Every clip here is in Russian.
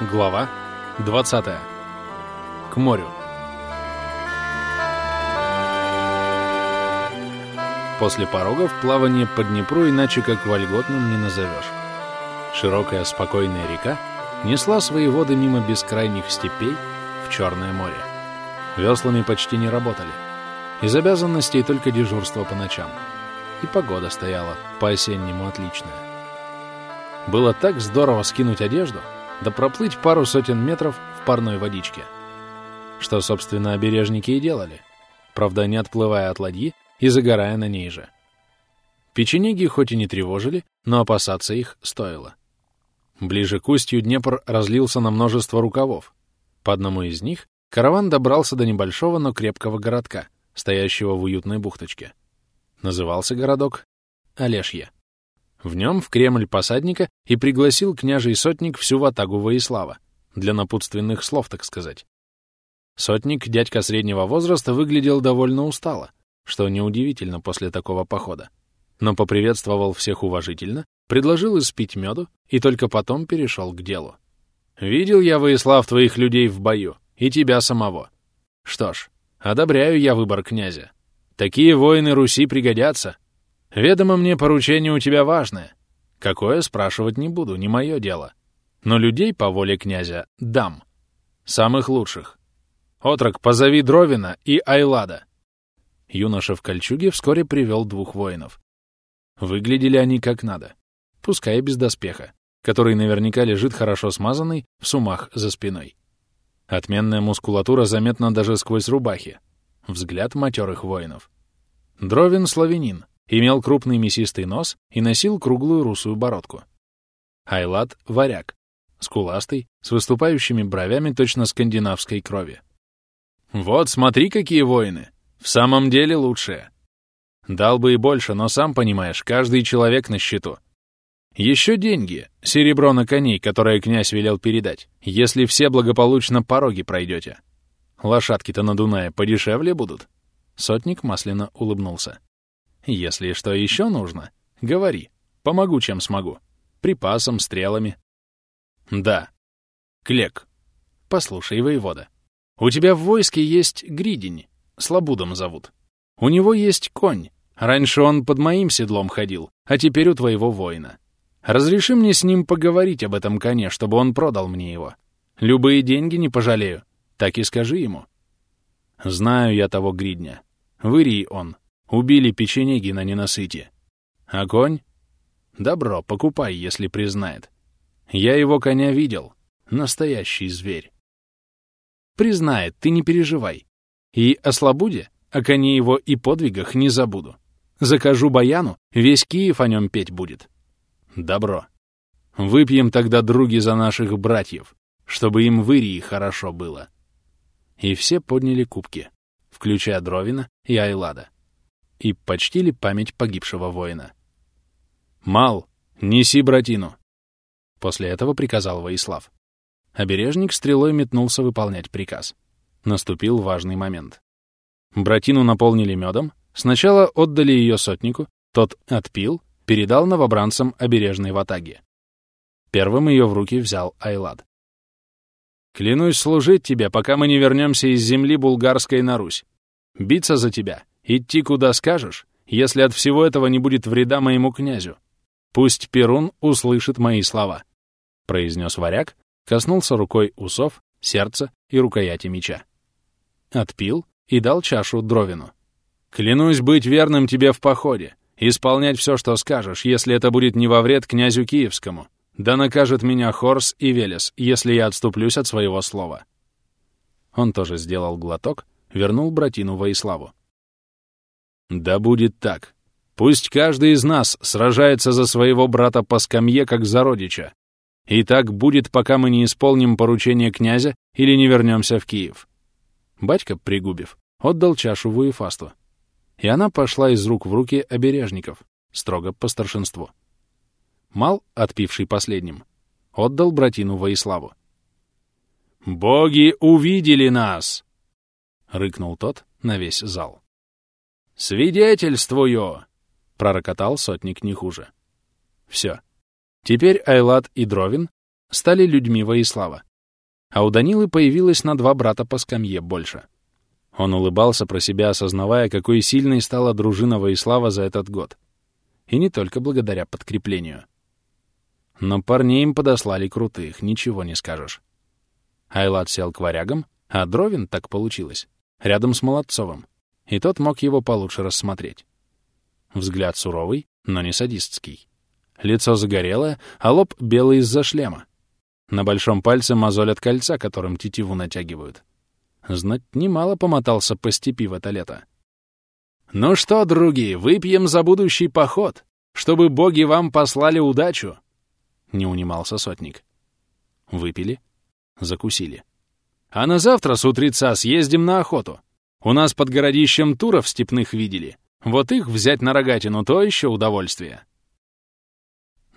Глава 20. К морю. После порогов плавание по Днепру иначе как вольготным не назовешь. Широкая спокойная река несла свои воды мимо бескрайних степей в Черное море. Веслами почти не работали. Из обязанностей только дежурство по ночам. И погода стояла по-осеннему отличная. Было так здорово скинуть одежду — да проплыть пару сотен метров в парной водичке. Что, собственно, обережники и делали. Правда, не отплывая от ладьи и загорая на ней же. Печенеги хоть и не тревожили, но опасаться их стоило. Ближе к устью Днепр разлился на множество рукавов. По одному из них караван добрался до небольшого, но крепкого городка, стоящего в уютной бухточке. Назывался городок Олешье. В нем в Кремль посадника и пригласил княжий сотник всю ватагу Воислава, для напутственных слов, так сказать. Сотник, дядька среднего возраста, выглядел довольно устало, что неудивительно после такого похода, но поприветствовал всех уважительно, предложил испить меду и только потом перешел к делу. «Видел я, Воислав, твоих людей в бою, и тебя самого. Что ж, одобряю я выбор князя. Такие воины Руси пригодятся, Ведомо мне поручение у тебя важное. Какое, спрашивать не буду, не мое дело. Но людей по воле князя дам. Самых лучших. Отрок, позови Дровина и Айлада. Юноша в кольчуге вскоре привел двух воинов. Выглядели они как надо. Пускай и без доспеха, который наверняка лежит хорошо смазанный в сумах за спиной. Отменная мускулатура заметна даже сквозь рубахи. Взгляд матерых воинов. Дровин — славянин, имел крупный мясистый нос и носил круглую русую бородку. Айлат — варяг, скуластый, с выступающими бровями точно скандинавской крови. «Вот, смотри, какие воины! В самом деле лучшие!» Дал бы и больше, но сам понимаешь, каждый человек на счету. Еще деньги, серебро на коней, которое князь велел передать, если все благополучно пороги пройдете. Лошадки-то на Дунае подешевле будут. Сотник масляно улыбнулся. Если что еще нужно, говори. Помогу, чем смогу. Припасом, стрелами. Да. Клек. Послушай, воевода. У тебя в войске есть гридень. Слабудом зовут. У него есть конь. Раньше он под моим седлом ходил, а теперь у твоего воина. Разреши мне с ним поговорить об этом коне, чтобы он продал мне его. Любые деньги не пожалею. Так и скажи ему. Знаю я того гридня. Вырий он, Убили печенеги на ненасыте. А конь? Добро, покупай, если признает. Я его коня видел. Настоящий зверь. Признает, ты не переживай. И о Слобуде, о коне его и подвигах не забуду. Закажу баяну, весь Киев о нем петь будет. Добро. Выпьем тогда, други, за наших братьев, чтобы им в Ирии хорошо было. И все подняли кубки, включая Дровина и Айлада и почтили память погибшего воина. «Мал, неси братину!» После этого приказал Воислав. Обережник стрелой метнулся выполнять приказ. Наступил важный момент. Братину наполнили медом, сначала отдали ее сотнику, тот отпил, передал новобранцам обережной ватаге. Первым ее в руки взял Айлад. «Клянусь служить тебе, пока мы не вернемся из земли булгарской на Русь. Биться за тебя, Идти куда скажешь, если от всего этого не будет вреда моему князю. Пусть Перун услышит мои слова», — произнес варяг, коснулся рукой усов, сердца и рукояти меча. Отпил и дал чашу Дровину. «Клянусь быть верным тебе в походе, исполнять все, что скажешь, если это будет не во вред князю Киевскому. Да накажет меня Хорс и Велес, если я отступлюсь от своего слова». Он тоже сделал глоток, вернул братину Воиславу. Да будет так. Пусть каждый из нас сражается за своего брата по скамье, как за родича. И так будет, пока мы не исполним поручение князя или не вернемся в Киев. Батька, пригубив, отдал чашу Вуефасту. И она пошла из рук в руки обережников, строго по старшинству. Мал, отпивший последним, отдал братину Воиславу. «Боги увидели нас!» — рыкнул тот на весь зал. «Свидетельствую!» — пророкотал сотник не хуже. Все. Теперь Айлат и Дровин стали людьми Воислава, а у Данилы появилось на два брата по скамье больше. Он улыбался про себя, осознавая, какой сильной стала дружина Воислава за этот год. И не только благодаря подкреплению. Но парней им подослали крутых, ничего не скажешь. Айлат сел к варягам, а Дровин, так получилось, рядом с Молодцовым, и тот мог его получше рассмотреть. Взгляд суровый, но не садистский. Лицо загорелое, а лоб белый из-за шлема. На большом пальце мозоль от кольца, которым тетиву натягивают. Знать немало помотался по степи в это лето. «Ну что, други, выпьем за будущий поход, чтобы боги вам послали удачу!» Не унимался сотник. Выпили, закусили. «А на завтра с утреца съездим на охоту. У нас под городищем туров степных видели. Вот их взять на рогатину — то еще удовольствие».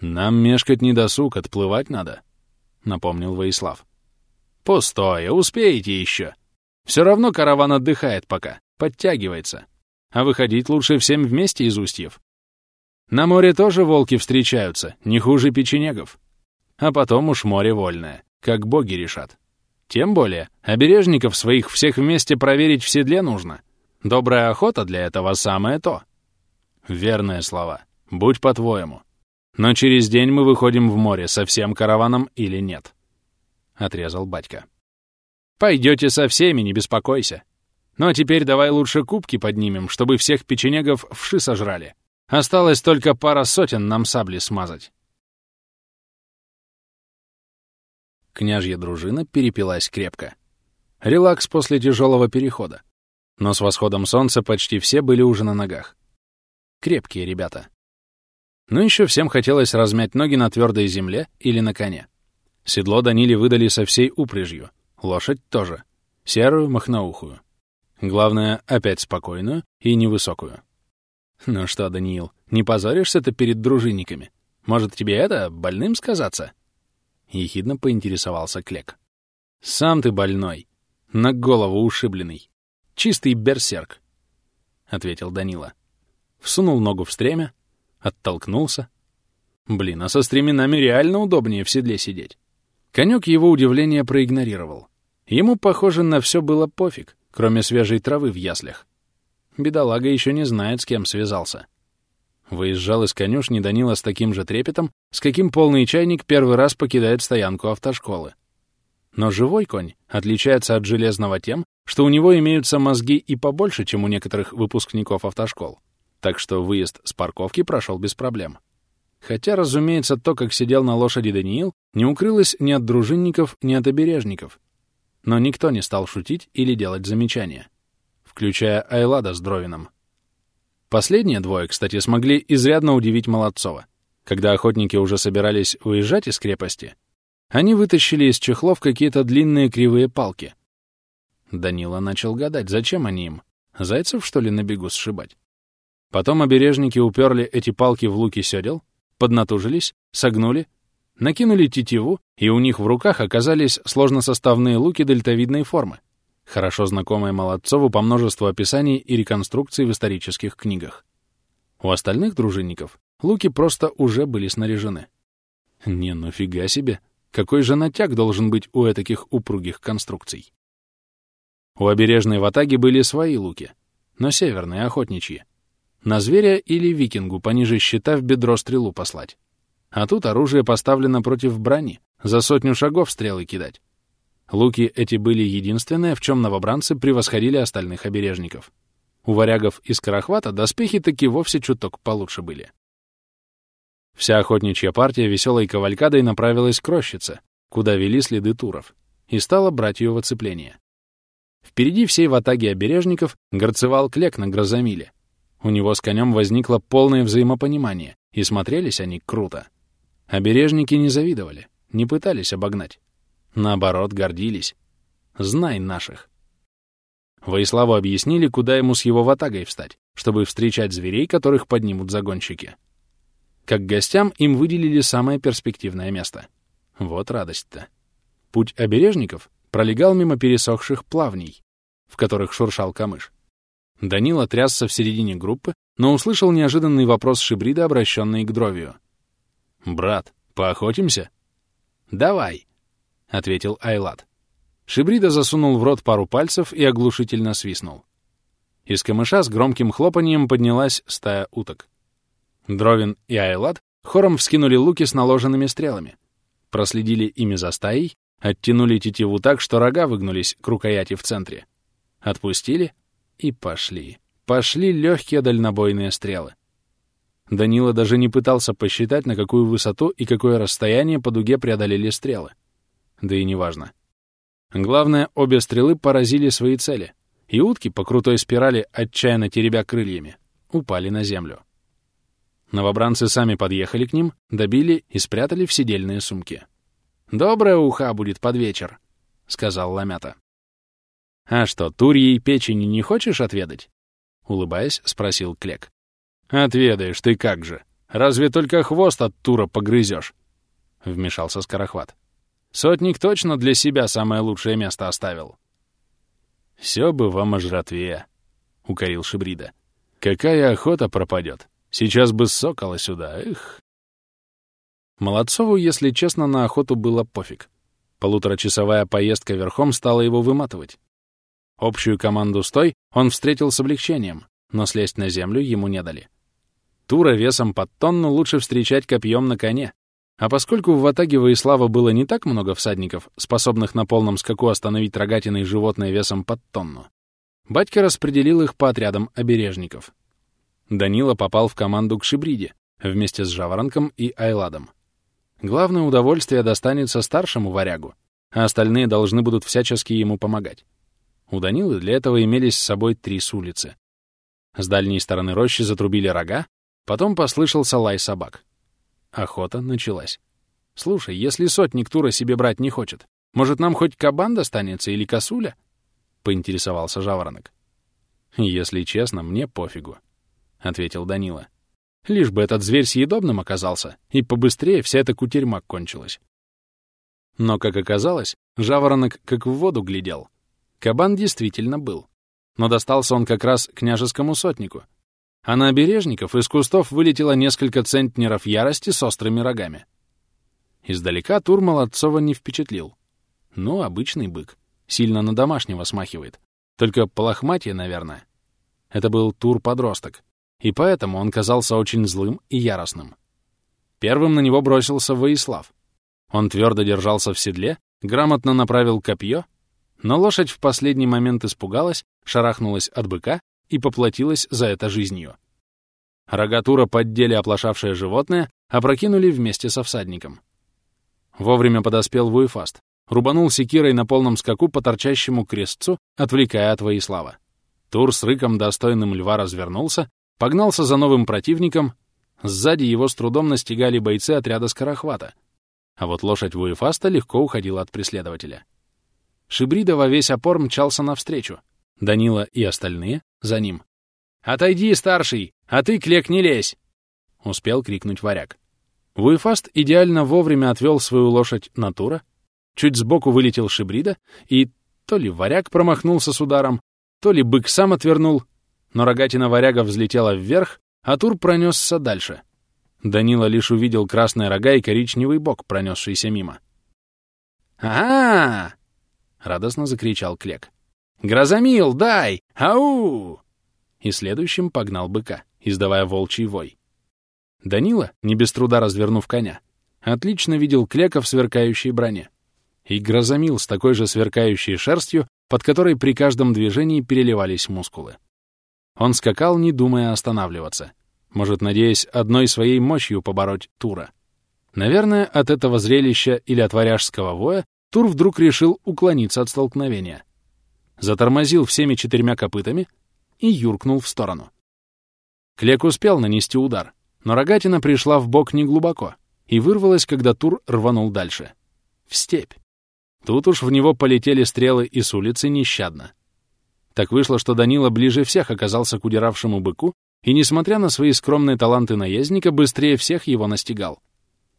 «Нам мешкать не досуг, отплывать надо», — напомнил Воислав. «Пустое, успеете еще. Все равно караван отдыхает пока, подтягивается. А выходить лучше всем вместе из устьев. На море тоже волки встречаются, не хуже печенегов. А потом уж море вольное, как боги решат. Тем более, обережников своих всех вместе проверить в седле нужно. Добрая охота для этого самое то. Верные слова. Будь по-твоему. Но через день мы выходим в море со всем караваном или нет. Отрезал батька. Пойдете со всеми, не беспокойся. Ну а теперь давай лучше кубки поднимем, чтобы всех печенегов вши сожрали. Осталось только пара сотен нам сабли смазать. Княжья дружина перепилась крепко. Релакс после тяжелого перехода. Но с восходом солнца почти все были уже на ногах. Крепкие ребята. Но еще всем хотелось размять ноги на твердой земле или на коне. Седло Даниле выдали со всей упряжью, лошадь тоже. Серую, махноухую. Главное, опять спокойную и невысокую. Ну что, Даниил, не позоришься ты перед дружинниками? Может, тебе это, больным сказаться? Ехидно поинтересовался Клек. Сам ты больной. На голову ушибленный. Чистый берсерк, — ответил Данила. Всунул ногу в стремя, оттолкнулся. Блин, а со стременами реально удобнее в седле сидеть. Конек его удивление проигнорировал. Ему, похоже, на все было пофиг, кроме свежей травы в яслях. Бедолага еще не знает, с кем связался. Выезжал из конюшни Данила с таким же трепетом, с каким полный чайник первый раз покидает стоянку автошколы. Но живой конь отличается от железного тем, что у него имеются мозги и побольше, чем у некоторых выпускников автошкол. Так что выезд с парковки прошел без проблем. Хотя, разумеется, то, как сидел на лошади Даниил, не укрылось ни от дружинников, ни от обережников. Но никто не стал шутить или делать замечания включая Айлада с Дровином. Последние двое, кстати, смогли изрядно удивить Молодцова. Когда охотники уже собирались уезжать из крепости, они вытащили из чехлов какие-то длинные кривые палки. Данила начал гадать, зачем они им? Зайцев, что ли, на бегу сшибать? Потом обережники уперли эти палки в луки сёдел, поднатужились, согнули, накинули тетиву, и у них в руках оказались сложносоставные луки дельтовидной формы хорошо знакомая Молодцову по множеству описаний и реконструкций в исторических книгах. У остальных дружинников луки просто уже были снаряжены. Не, ну фига себе! Какой же натяг должен быть у этаких упругих конструкций? У обережной ватаги были свои луки, но северные, охотничьи. На зверя или викингу пониже щита в бедро стрелу послать. А тут оружие поставлено против брони, за сотню шагов стрелы кидать. Луки эти были единственные, в чем новобранцы превосходили остальных обережников. У варягов из Карахвата доспехи таки вовсе чуток получше были. Вся охотничья партия веселой кавалькадой направилась к рощице, куда вели следы туров, и стала брать ее в оцепление. Впереди всей ватаги обережников горцевал Клек на Грозомиле. У него с конем возникло полное взаимопонимание, и смотрелись они круто. Обережники не завидовали, не пытались обогнать. Наоборот, гордились. Знай наших. Воиславу объяснили, куда ему с его ватагой встать, чтобы встречать зверей, которых поднимут загонщики. Как гостям им выделили самое перспективное место. Вот радость-то. Путь обережников пролегал мимо пересохших плавней, в которых шуршал камыш. Данила трясся в середине группы, но услышал неожиданный вопрос Шибрида, обращенный к Дровию. «Брат, поохотимся?» «Давай!» — ответил Айлат. Шибрида засунул в рот пару пальцев и оглушительно свистнул. Из камыша с громким хлопанием поднялась стая уток. Дровин и Айлат хором вскинули луки с наложенными стрелами, проследили ими за стаей, оттянули тетиву так, что рога выгнулись к рукояти в центре. Отпустили и пошли. Пошли легкие дальнобойные стрелы. Данила даже не пытался посчитать, на какую высоту и какое расстояние по дуге преодолели стрелы. Да и неважно. Главное, обе стрелы поразили свои цели, и утки по крутой спирали, отчаянно теребя крыльями, упали на землю. Новобранцы сами подъехали к ним, добили и спрятали в сидельные сумки. «Добрая уха будет под вечер», — сказал Ламята. «А что, турьей печени не хочешь отведать?» — улыбаясь, спросил Клек. «Отведаешь ты как же! Разве только хвост от тура погрызешь?» — вмешался Скорохват. «Сотник точно для себя самое лучшее место оставил». «Все бы вам о жратве», — укорил Шибрида. «Какая охота пропадет! Сейчас бы сокола сюда, эх!» Молодцову, если честно, на охоту было пофиг. Полуторачасовая поездка верхом стала его выматывать. Общую команду «Стой» он встретил с облегчением, но слезть на землю ему не дали. Тура весом под тонну лучше встречать копьем на коне, а поскольку в Ватаге Воислава было не так много всадников, способных на полном скаку остановить рогатиной животное весом под тонну, батька распределил их по отрядам обережников. Данила попал в команду к Шибриде вместе с Жаворонком и Айладом. Главное удовольствие достанется старшему варягу, а остальные должны будут всячески ему помогать. У Данилы для этого имелись с собой три с улицы. С дальней стороны рощи затрубили рога, потом послышался лай собак. Охота началась. «Слушай, если сотник тура себе брать не хочет, может, нам хоть кабан достанется или косуля?» — поинтересовался жаворонок. «Если честно, мне пофигу», — ответил Данила. «Лишь бы этот зверь съедобным оказался, и побыстрее вся эта кутерьма кончилась». Но, как оказалось, жаворонок как в воду глядел. Кабан действительно был. Но достался он как раз княжескому сотнику. А на обережников из кустов вылетело несколько центнеров ярости с острыми рогами. Издалека Тур Молодцова не впечатлил. Ну, обычный бык. Сильно на домашнего смахивает. Только полохматье, наверное. Это был Тур-подросток. И поэтому он казался очень злым и яростным. Первым на него бросился Воислав. Он твердо держался в седле, грамотно направил копье но лошадь в последний момент испугалась, шарахнулась от быка и поплатилась за это жизнью. Рогатура поддели оплошавшее животное, опрокинули вместе со всадником. Вовремя подоспел Вуефаст, рубанул секирой на полном скаку по торчащему крестцу, отвлекая от Воислава. Тур с рыком достойным льва развернулся, погнался за новым противником, сзади его с трудом настигали бойцы отряда Скорохвата, а вот лошадь Вуефаста легко уходила от преследователя. Шибрида весь опор мчался навстречу. Данила и остальные за ним. «Отойди, старший, а ты, Клек, не лезь!» — успел крикнуть варяг. Вуефаст идеально вовремя отвел свою лошадь на тура, чуть сбоку вылетел Шибрида, и то ли варяг промахнулся с ударом, то ли бык сам отвернул, но рогатина варяга взлетела вверх, а тур пронесся дальше. Данила лишь увидел красные рога и коричневый бок, пронесшийся мимо. «А-а-а!» — радостно закричал Клек. «Грозомил, дай! Ау!» И следующим погнал быка, издавая волчий вой. Данила, не без труда развернув коня, отлично видел Клека в сверкающей броне. И грозомил с такой же сверкающей шерстью, под которой при каждом движении переливались мускулы. Он скакал, не думая останавливаться, может, надеясь одной своей мощью побороть Тура. Наверное, от этого зрелища или от варяжского воя Тур вдруг решил уклониться от столкновения. Затормозил всеми четырьмя копытами и юркнул в сторону. Клек успел нанести удар, но рогатина пришла в бок неглубоко и вырвалась, когда Тур рванул дальше. В степь. Тут уж в него полетели стрелы и с улицы нещадно. Так вышло, что Данила ближе всех оказался к удиравшему быку и, несмотря на свои скромные таланты наездника, быстрее всех его настигал.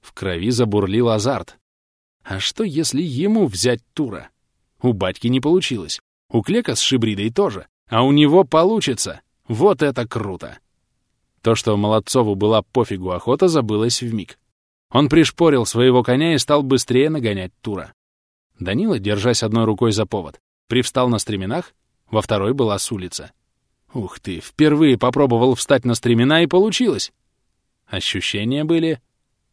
В крови забурлил азарт, а что, если ему взять Тура? У батьки не получилось. У Клека с Шибридой тоже. А у него получится. Вот это круто! То, что Молодцову была пофигу охота, забылось вмиг. Он пришпорил своего коня и стал быстрее нагонять Тура. Данила, держась одной рукой за повод, привстал на стременах, во второй была с улицы. Ух ты, впервые попробовал встать на стремена и получилось. Ощущения были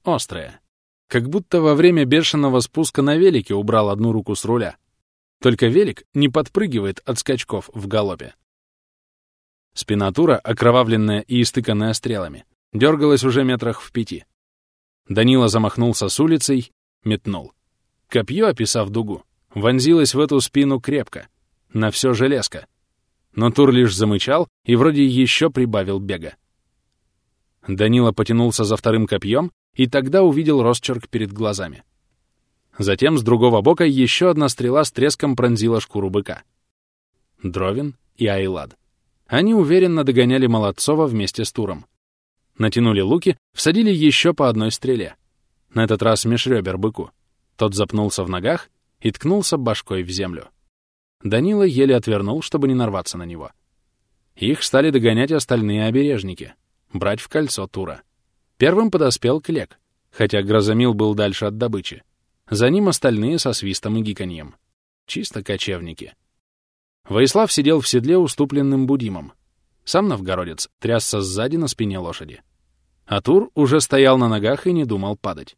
острые. Как будто во время бешеного спуска на велике убрал одну руку с руля. Только велик не подпрыгивает от скачков в галопе. Спина Тура, окровавленная и истыканная стрелами, дергалась уже метрах в пяти. Данила замахнулся с улицей, метнул. Копье, описав дугу, вонзилось в эту спину крепко, на все железко. Но Тур лишь замычал и вроде еще прибавил бега. Данила потянулся за вторым копьем и тогда увидел росчерк перед глазами. Затем с другого бока еще одна стрела с треском пронзила шкуру быка. Дровин и Айлад. Они уверенно догоняли Молодцова вместе с Туром. Натянули луки, всадили еще по одной стреле. На этот раз меж ребер быку. Тот запнулся в ногах и ткнулся башкой в землю. Данила еле отвернул, чтобы не нарваться на него. Их стали догонять остальные обережники, брать в кольцо Тура. Первым подоспел Клек, хотя Грозомил был дальше от добычи. За ним остальные со свистом и гиканьем. Чисто кочевники. Воислав сидел в седле уступленным Будимом. Сам новгородец трясся сзади на спине лошади. Атур уже стоял на ногах и не думал падать.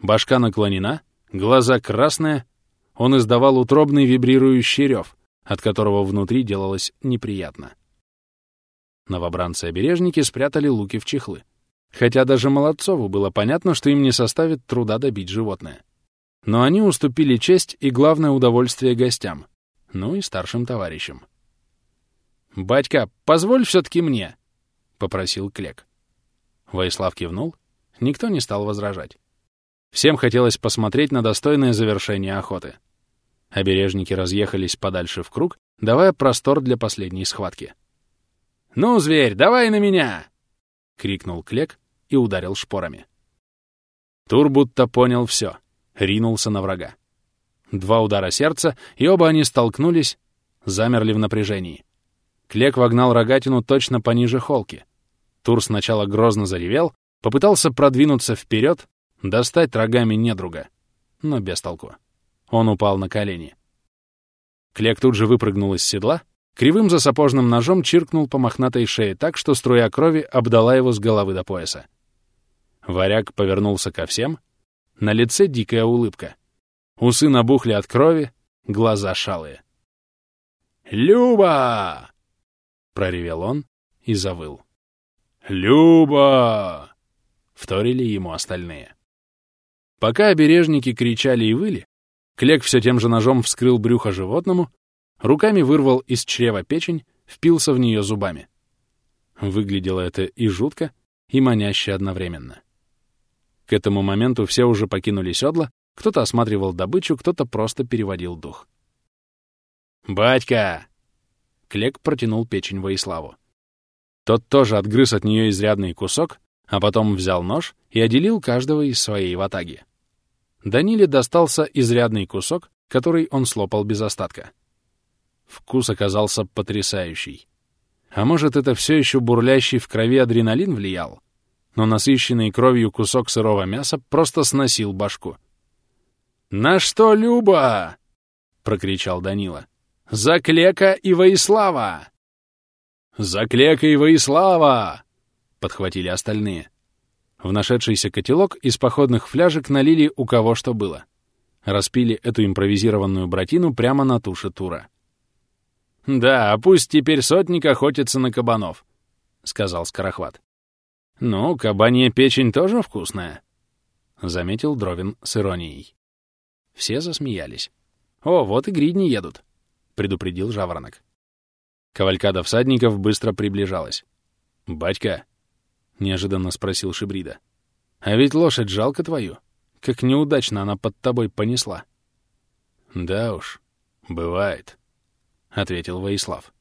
Башка наклонена, глаза красные, он издавал утробный вибрирующий рев, от которого внутри делалось неприятно. Новобранцы-обережники спрятали луки в чехлы. Хотя даже Молодцову было понятно, что им не составит труда добить животное. Но они уступили честь и главное удовольствие гостям, ну и старшим товарищам. «Батька, позволь все-таки мне!» — попросил Клек. Воислав кивнул, никто не стал возражать. Всем хотелось посмотреть на достойное завершение охоты. Обережники разъехались подальше в круг, давая простор для последней схватки. «Ну, зверь, давай на меня!» — крикнул Клек и ударил шпорами. Тур будто понял все, ринулся на врага. Два удара сердца, и оба они столкнулись, замерли в напряжении. Клек вогнал рогатину точно пониже холки. Тур сначала грозно заревел, попытался продвинуться вперед, достать рогами недруга, но без толку. Он упал на колени. Клек тут же выпрыгнул из седла, кривым засапожным ножом чиркнул по мохнатой шее так, что струя крови обдала его с головы до пояса. Варяг повернулся ко всем, на лице дикая улыбка. Усы набухли от крови, глаза шалые. «Люба!» — проревел он и завыл. «Люба!» — вторили ему остальные. Пока обережники кричали и выли, Клек все тем же ножом вскрыл брюхо животному, руками вырвал из чрева печень, впился в нее зубами. Выглядело это и жутко, и маняще одновременно. К этому моменту все уже покинули седла, кто-то осматривал добычу, кто-то просто переводил дух. «Батька!» Клек протянул печень Воиславу. Тот тоже отгрыз от нее изрядный кусок, а потом взял нож и отделил каждого из своей ватаги. Даниле достался изрядный кусок, который он слопал без остатка. Вкус оказался потрясающий. А может, это все еще бурлящий в крови адреналин влиял? Но насыщенный кровью кусок сырого мяса просто сносил башку. «На что, Люба?» — прокричал Данила. «За Клека и Воислава!» «За Клека и Воислава!» — подхватили остальные. В нашедшийся котелок из походных фляжек налили у кого что было. Распили эту импровизированную братину прямо на туше Тура. «Да, пусть теперь сотник охотится на кабанов», — сказал Скорохват. «Ну, кабанья печень тоже вкусная», — заметил Дровин с иронией. Все засмеялись. «О, вот и гридни едут», — предупредил Жаворонок. Кавалькада всадников быстро приближалась. «Батька», — неожиданно спросил Шибрида, — «а ведь лошадь жалко твою. Как неудачно она под тобой понесла». «Да уж, бывает», — ответил Воислав.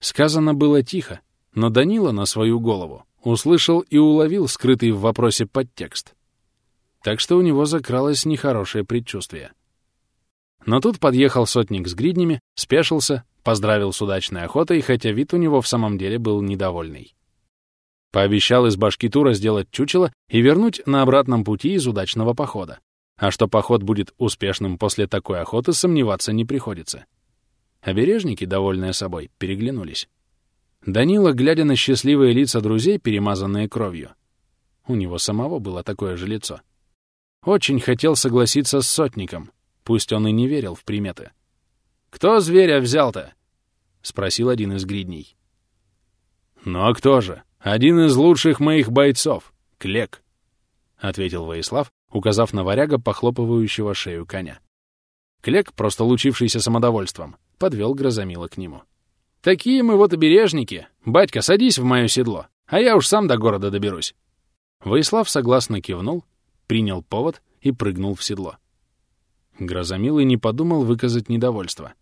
Сказано было тихо, но Данила на свою голову услышал и уловил скрытый в вопросе подтекст. Так что у него закралось нехорошее предчувствие. Но тут подъехал сотник с гриднями, спешился, поздравил с удачной охотой, хотя вид у него в самом деле был недовольный. Пообещал из башки Тура сделать чучело и вернуть на обратном пути из удачного похода, А что поход будет успешным после такой охоты, сомневаться не приходится. Обережники, довольные собой, переглянулись. Данила, глядя на счастливые лица друзей, перемазанные кровью, у него самого было такое же лицо, очень хотел согласиться с сотником, пусть он и не верил в приметы. «Кто зверя взял-то?» — спросил один из гридней. «Ну а кто же? Один из лучших моих бойцов, Клек», — ответил Воислав, указав на варяга, похлопывающего шею коня. Клек, просто лучившийся самодовольством, подвел Грозомила к нему. «Такие мы вот обережники. Батька, садись в мое седло, а я уж сам до города доберусь». Воислав согласно кивнул, принял повод и прыгнул в седло. Грозомил и не подумал выказать недовольство.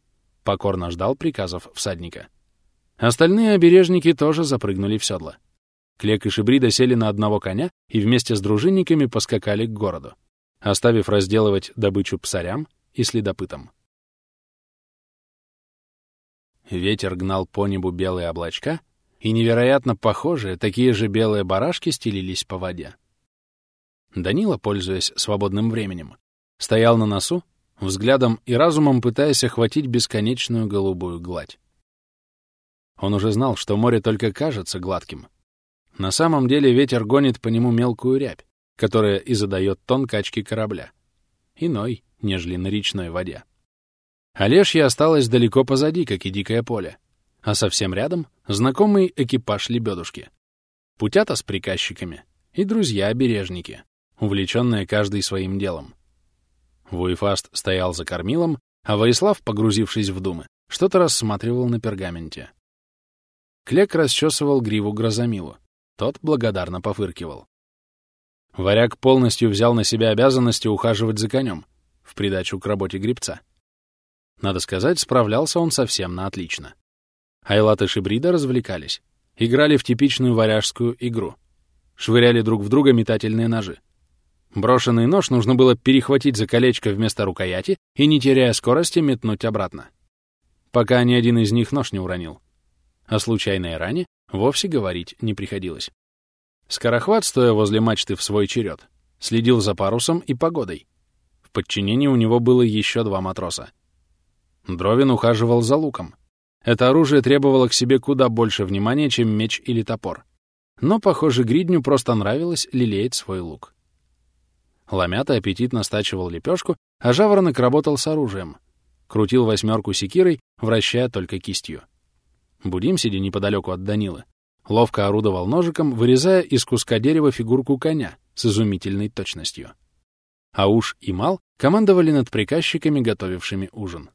Покорно ждал приказов всадника. Остальные обережники тоже запрыгнули в седло. Клек и Шибрида сели на одного коня и вместе с дружинниками поскакали к городу, оставив разделывать добычу псарям и следопытам. Ветер гнал по небу белые облачка, и невероятно похожие, такие же белые барашки стелились по воде. Данила, пользуясь свободным временем, стоял на носу, взглядом и разумом пытаясь охватить бесконечную голубую гладь. Он уже знал, что море только кажется гладким. На самом деле ветер гонит по нему мелкую рябь, которая и задает тон качки корабля. Иной, нежели на речной воде. Олежья осталась далеко позади, как и дикое поле, а совсем рядом — знакомый экипаж лебедушки. Путята с приказчиками и друзья-обережники, увлеченные каждый своим делом. Вуефаст стоял за кормилом, а Воислав, погрузившись в думы, что-то рассматривал на пергаменте. Клек расчесывал гриву Грозомилу. Тот благодарно пофыркивал. Варяг полностью взял на себя обязанности ухаживать за конем, в придачу к работе гребца. Надо сказать, справлялся он совсем на отлично. Айлат и Шибрида развлекались. Играли в типичную варяжскую игру. Швыряли друг в друга метательные ножи. Брошенный нож нужно было перехватить за колечко вместо рукояти и, не теряя скорости, метнуть обратно. Пока ни один из них нож не уронил. О случайной ране вовсе говорить не приходилось. Скорохват, стоя возле мачты в свой черед, следил за парусом и погодой. В подчинении у него было еще два матроса. Дровин ухаживал за луком. Это оружие требовало к себе куда больше внимания, чем меч или топор. Но, похоже, Гридню просто нравилось лелеять свой лук. Ломята аппетитно стачивал лепешку, а жаворонок работал с оружием. Крутил восьмерку секирой, вращая только кистью. Будим, сидя неподалеку от Данилы, ловко орудовал ножиком, вырезая из куска дерева фигурку коня с изумительной точностью. А уж и Мал командовали над приказчиками, готовившими ужин.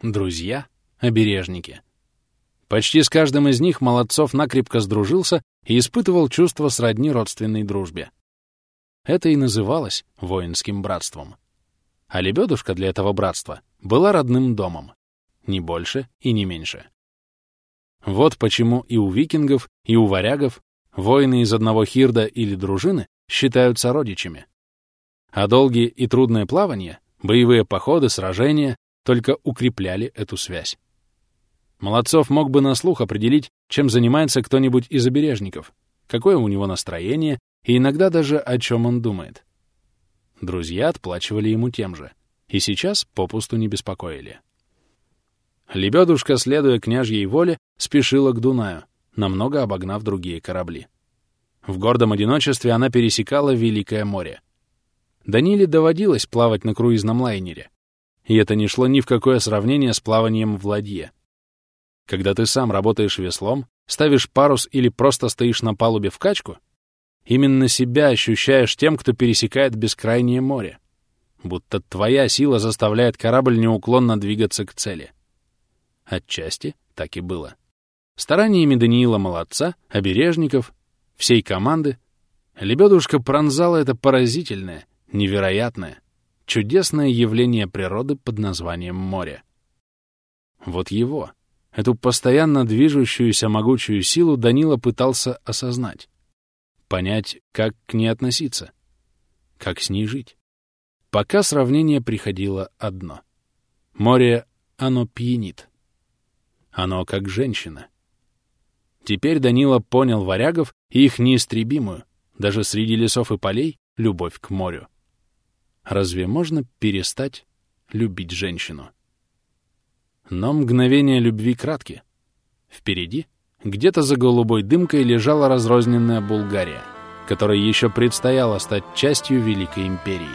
Друзья — обережники. Почти с каждым из них Молодцов накрепко сдружился и испытывал чувство сродни родственной дружбе. Это и называлось воинским братством. А лебедушка для этого братства была родным домом. Ни больше и не меньше. Вот почему и у викингов, и у варягов воины из одного хирда или дружины считаются родичами. А долгие и трудные плавания, боевые походы, сражения только укрепляли эту связь. Молодцов мог бы на слух определить, чем занимается кто-нибудь из обережников, какое у него настроение и иногда даже о чем он думает. Друзья отплачивали ему тем же, и сейчас попусту не беспокоили. Лебедушка, следуя княжьей воле, спешила к Дунаю, намного обогнав другие корабли. В гордом одиночестве она пересекала Великое море. Даниле доводилось плавать на круизном лайнере, и это не шло ни в какое сравнение с плаванием в ладье. Когда ты сам работаешь веслом, ставишь парус или просто стоишь на палубе в качку, Именно себя ощущаешь тем, кто пересекает бескрайнее море. Будто твоя сила заставляет корабль неуклонно двигаться к цели. Отчасти так и было. Стараниями Даниила Молодца, обережников, всей команды, лебедушка пронзала это поразительное, невероятное, чудесное явление природы под названием море. Вот его, эту постоянно движущуюся могучую силу Данила пытался осознать понять, как к ней относиться, как с ней жить. Пока сравнение приходило одно. Море, оно пьянит. Оно как женщина. Теперь Данила понял варягов и их неистребимую, даже среди лесов и полей, любовь к морю. Разве можно перестать любить женщину? Но мгновения любви кратки. Впереди, где-то за голубой дымкой, лежала разрозненная Булгария, которой еще предстояло стать частью Великой Империи.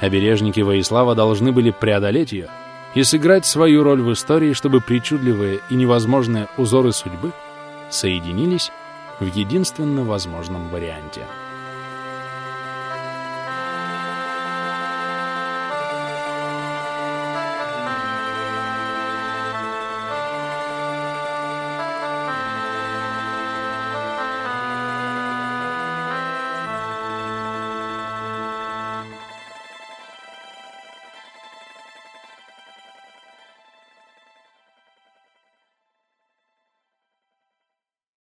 Обережники Воислава должны были преодолеть ее и сыграть свою роль в истории, чтобы причудливые и невозможные узоры судьбы соединились в единственно возможном варианте —